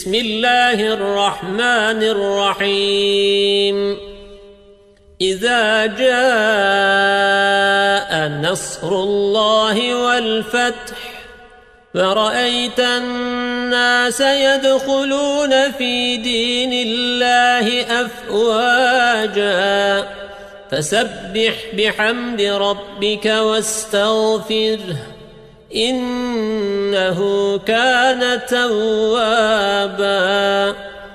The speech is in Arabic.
بسم الله الرحمن الرحيم. إذا جاء نصر الله والفتح فرأيت الناس يدخلون في دين الله أفواجا فسبح بحمد ربك واستغفره إنه كان توابا.